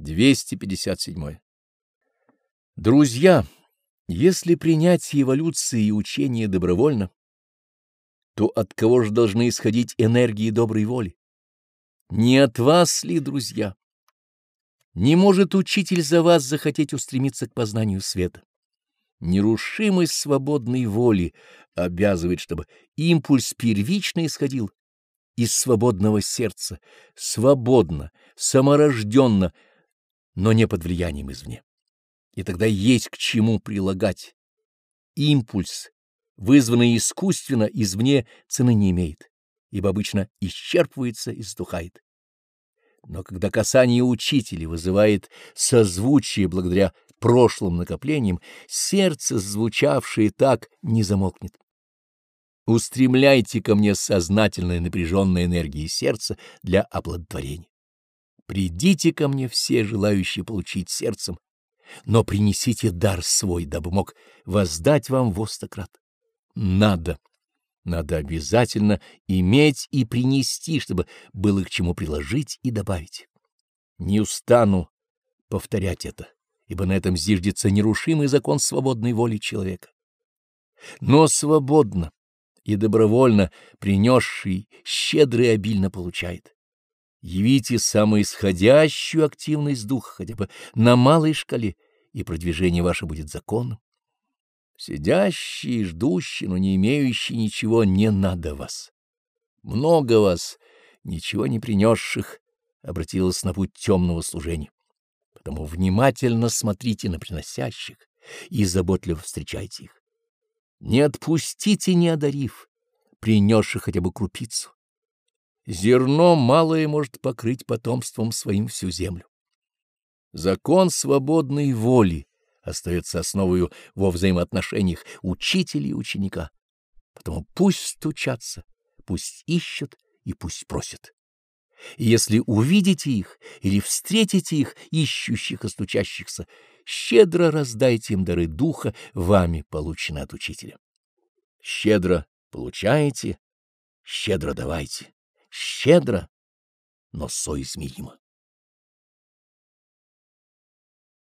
257. Друзья, если принять эволюции и учения добровольно, то от кого же должны исходить энергии доброй воли? Не от вас ли, друзья? Не может учитель за вас захотеть устремиться к познанию света. Нерушимость свободной воли обязывает, чтобы импульс первично исходил из свободного сердца, свободно, саморожденно, но не под влиянием извне. И тогда есть к чему прилагать. Импульс, вызванный искусственно, извне цены не имеет, ибо обычно исчерпывается и стухает. Но когда касание учителя вызывает созвучие благодаря прошлым накоплениям, сердце, звучавшее так, не замолкнет. Устремляйте ко мне сознательные напряженные энергии сердца для оплодотворения. Придите ко мне все желающие получить сердцем, но принесите дар свой, дабы мог воздать вам во стократ. Надо, надо обязательно иметь и принести, чтобы было к чему приложить и добавить. Не устану повторять это, ибо на этом зиждется нерушимый закон свободной воли человека. Но свободно и добровольно принесший щедро и обильно получает. Явите самоисходящую активность духа хотя бы на малой шкале, и продвижение ваше будет законным. Сидящие, ждущие, но не имеющие ничего, не надо вас. Много вас, ничего не принесших, обратилось на путь темного служения. Потому внимательно смотрите на приносящих и заботливо встречайте их. Не отпустите, не одарив, принесших хотя бы крупицу. Зерно малое может покрыть потомством своим всю землю. Закон свободной воли остается основою во взаимоотношениях учителя и ученика. Потому пусть стучатся, пусть ищут и пусть просят. И если увидите их или встретите их, ищущих и стучащихся, щедро раздайте им дары духа, вами полученные от учителя. Щедро получаете, щедро давайте щедро, но соизмеримо.